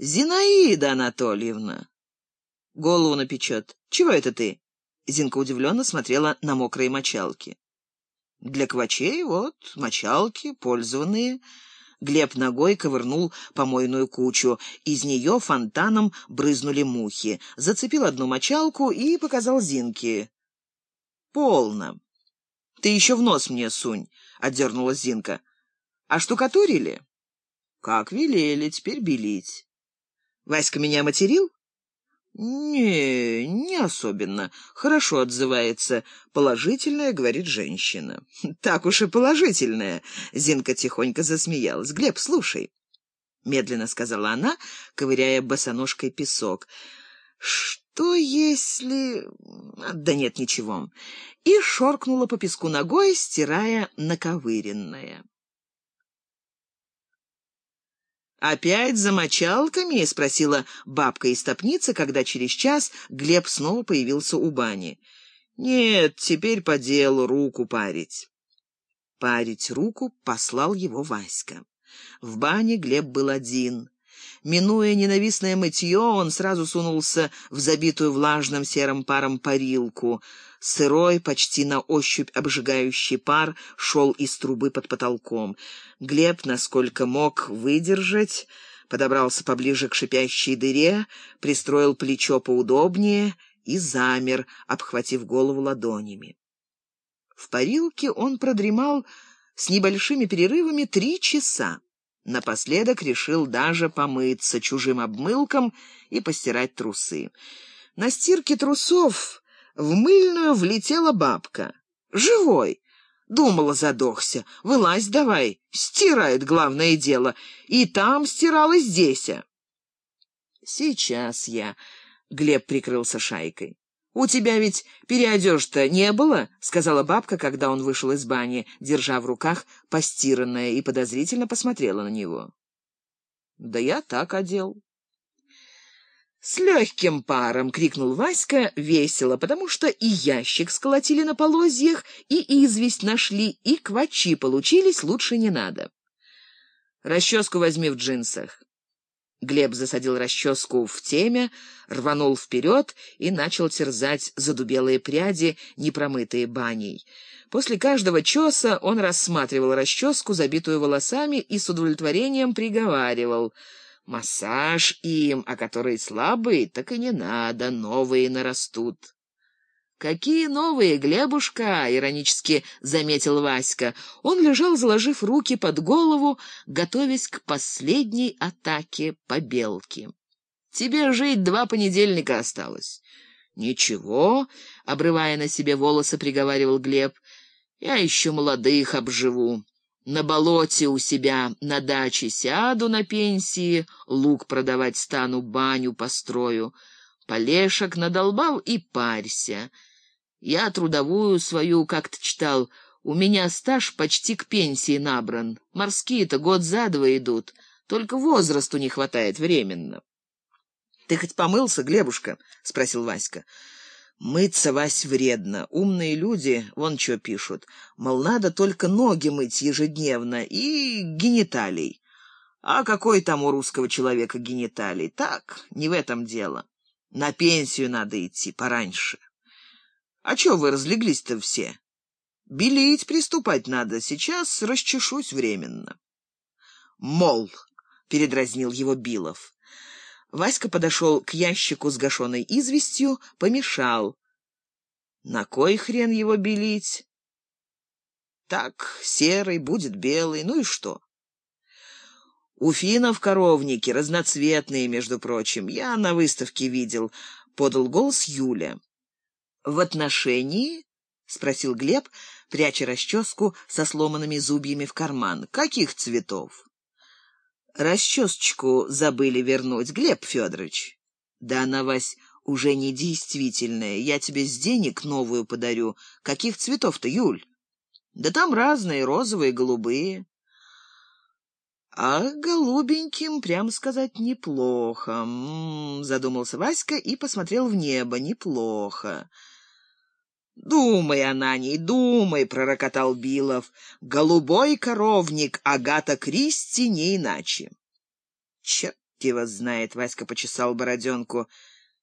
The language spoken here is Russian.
Зинаида Анатольевна. Голову напечет. Чего это ты? Зинка удивленно смотрела на мокрые мочалки. Для квачей вот мочалки, пользованные. Глеб ногой ковырнул помойную кучу. Из нее фонтаном брызнули мухи. Зацепил одну мочалку и показал Зинке. «Полно. Ты еще в нос мне сунь», — отдернула Зинка. «А штукатурили?» «Как велели, теперь белить». «Васька меня материл?» «Не, не особенно. Хорошо отзывается. Положительное, — говорит женщина». «Так уж и положительное», — Зинка тихонько засмеялась. «Глеб, слушай», — медленно сказала она, ковыряя босоножкой песок. «Что если...» «Да нет, ничего». И шоркнула по песку ногой, стирая наковыренное. «Опять за мочалками?» — спросила бабка из топницы, когда через час Глеб снова появился у бани. «Нет, теперь по делу руку парить». Парить руку послал его Васька. В бане Глеб был один. Минуя ненавистное мытье, он сразу сунулся в забитую влажным серым паром парилку. Сырой, почти на ощупь обжигающий пар шел из трубы под потолком. Глеб, насколько мог выдержать, подобрался поближе к шипящей дыре, пристроил плечо поудобнее и замер, обхватив голову ладонями. В парилке он продремал с небольшими перерывами три часа. Напоследок решил даже помыться чужим обмылком и постирать трусы. На стирке трусов в мыльную влетела бабка. «Живой!» Думала, задохся. Вылазь давай. Стирает главное дело. И там стирал, и здесь. Сейчас я. Глеб прикрылся шайкой. «У тебя ведь переодежь-то не было?» — сказала бабка, когда он вышел из бани, держа в руках постиранное, и подозрительно посмотрела на него. «Да я так одел». «С легким паром!» — крикнул Васька весело, потому что и ящик сколотили на полозьях, и известь нашли, и квачи получились, лучше не надо. «Расческу возьми в джинсах». Глеб засадил расческу в теме, рванул вперед и начал терзать задубелые пряди, непромытые баней. После каждого чеса он рассматривал расческу, забитую волосами, и с удовлетворением приговаривал «Массаж им, а которые слабые, так и не надо, новые нарастут». «Какие новые, Глебушка!» — иронически заметил Васька. Он лежал, заложив руки под голову, готовясь к последней атаке по белке. «Тебе жить два понедельника осталось». «Ничего», — обрывая на себе волосы, приговаривал Глеб, — «я еще молодых обживу. На болоте у себя на даче сяду на пенсии, лук продавать стану, баню построю. Полешек надолбал и парься». Я трудовую свою как-то читал. У меня стаж почти к пенсии набран. Морские-то год за два идут. Только возрасту не хватает временно. — Ты хоть помылся, Глебушка? — спросил Васька. — Мыться, Вась, вредно. Умные люди вон что пишут. Мол, надо только ноги мыть ежедневно и гениталий. А какой там у русского человека гениталий? Так, не в этом дело. На пенсию надо идти пораньше. А чё вы разлеглись-то все? Белить приступать надо, сейчас расчешусь временно. Мол, передразнил его Билов. Васька подошел к ящику с гашеной известью, помешал. На кой хрен его белить? Так, серый, будет белый, ну и что? У финнов коровники, разноцветные, между прочим. Я на выставке видел, — подал голос Юля в отношении?» — спросил Глеб, пряча расческу со сломанными зубьями в карман. «Каких цветов?» «Расчесочку забыли вернуть, Глеб Федорович». «Да она, Вась, уже не действительная. Я тебе с денег новую подарю. Каких цветов-то, Юль?» «Да там разные, розовые, голубые». «А голубеньким, прямо сказать, неплохо», М -м -м, задумался Васька и посмотрел в небо. «Неплохо». «Думай она ней, думай!» — пророкотал Билов. «Голубой коровник Агата Кристи не иначе». «Черт «Черт его знает!» — Васька почесал бороденку.